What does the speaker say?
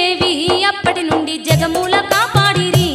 దేవి అప్పటి నుండి జగమూల కాపాడిరి.